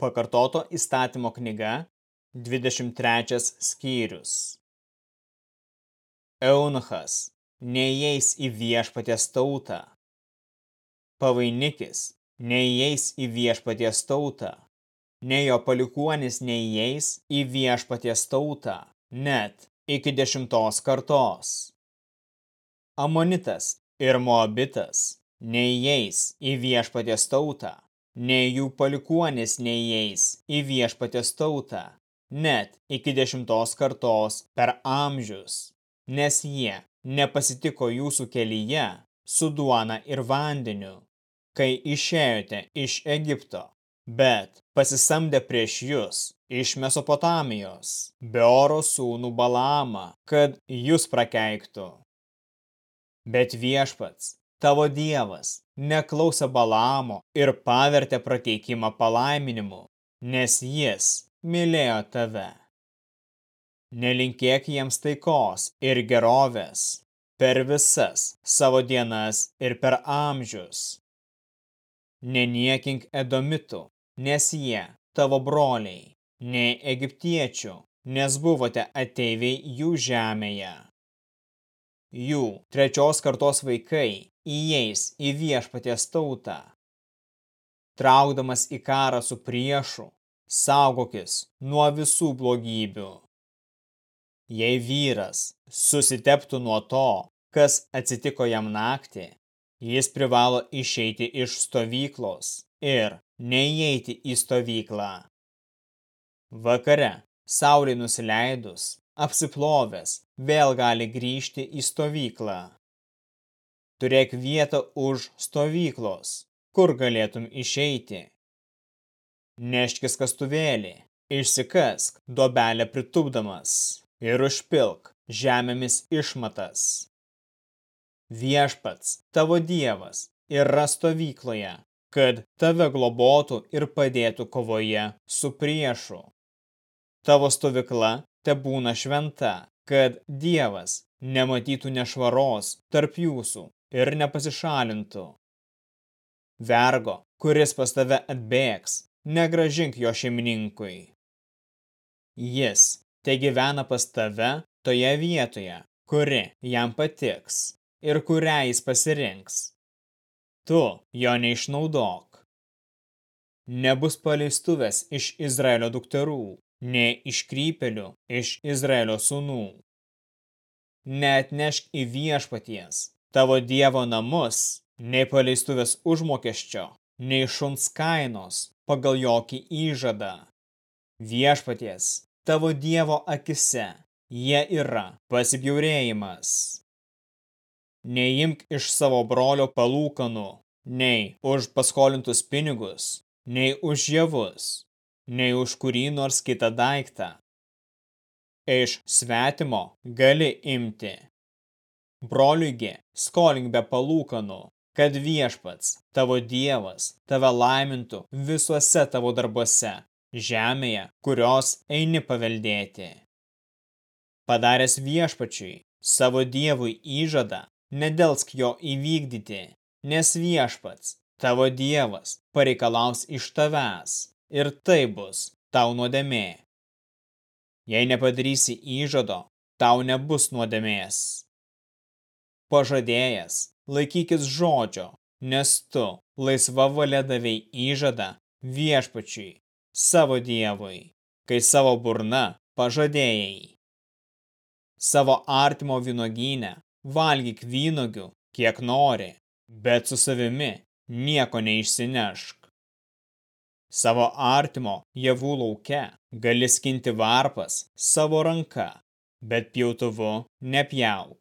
Pakartoto įstatymo knyga, 23 skyrius. Eunuchas neįeis į viešpaties tautą. Pavainikis neįeis į viešpaties tautą. Ne jo palikuonis neįeis į viešpaties tautą, net iki dešimtos kartos. Amonitas ir Moabitas neįeis į viešpaties tautą nei jų palikuonis neįeis į viešpatės tautą, net iki dešimtos kartos per amžius, nes jie nepasitiko jūsų kelyje su duona ir vandeniu, kai išėjote iš Egipto, bet pasisamdė prieš jūs iš Mesopotamijos, Beoro sūnų Balamą, kad jūs prakeiktų. Bet viešpats Tavo dievas neklausė Balamo ir pavertė prateikimą palaiminimu, nes jis mylėjo tave. Nelinkėk jiems taikos ir gerovės per visas savo dienas ir per amžius. Neniekink edomitų, nes jie tavo broliai, nei egiptiečių, nes buvote ateiviai jų žemėje. Jų trečios kartos vaikai įeis į viešpaties tautą. Traukdamas į karą su priešu, saugokis nuo visų blogybių. Jei vyras susiteptų nuo to, kas atsitiko jam naktį, jis privalo išeiti iš stovyklos ir neįeiti į stovyklą. Vakare, saulė nusileidus, apsiplovęs, vėl gali grįžti į stovyklą turėk vietą už stovyklos, kur galėtum išeiti. Neškis kastuvėlį, išsikask dobelę pritupdamas ir užpilk žemėmis išmatas. Viešpats, tavo dievas, yra stovykloje, kad tave globotų ir padėtų kovoje su priešu. Tavo stovykla te būna šventa, kad Dievas nematytų nešvaros tarp jūsų ir nepasišalintų. Vergo, kuris pas tave atbėgs, negražink jo šeimininkui. Jis te gyvena pas tave toje vietoje, kuri jam patiks ir kurią jis pasirinks. Tu jo neišnaudok. Nebus paleistuvės iš Izraelio dukterų, nei iškrypelių iš Izraelio sūnų. Neatnešk į viešpaties, tavo dievo namus, nei paleistuvės užmokesčio, nei šuns kainos pagal jokį įžadą. Viešpaties, tavo dievo akise, jie yra pasibjaurėjimas. Neimk iš savo brolio palūkanų, nei už paskolintus pinigus, nei už javus, nei už kurį nors kitą daiktą. Iš svetimo gali imti, Broliugi, skolink be palūkanų, kad viešpats, tavo dievas, tave laimintų visuose tavo darbuose, žemėje, kurios eini paveldėti. Padaręs viešpačiui, savo dievui įžadą, nedelsk jo įvykdyti, nes viešpats, tavo dievas, pareikalaus iš tavęs ir tai bus tau nuodėmė. Jei nepadarysi įžado, tau nebus nuodėmės pažadėjęs, laikykis žodžio, nes tu laisva valia davei įžadą viešpačiui, savo dievui, kai savo burna pažadėjai. Savo artimo vynogynę valgyk vynogių, kiek nori, bet su savimi nieko neišsinešk. Savo artimo javų lauke gali skinti varpas savo ranka, bet pjautuvu nepjauk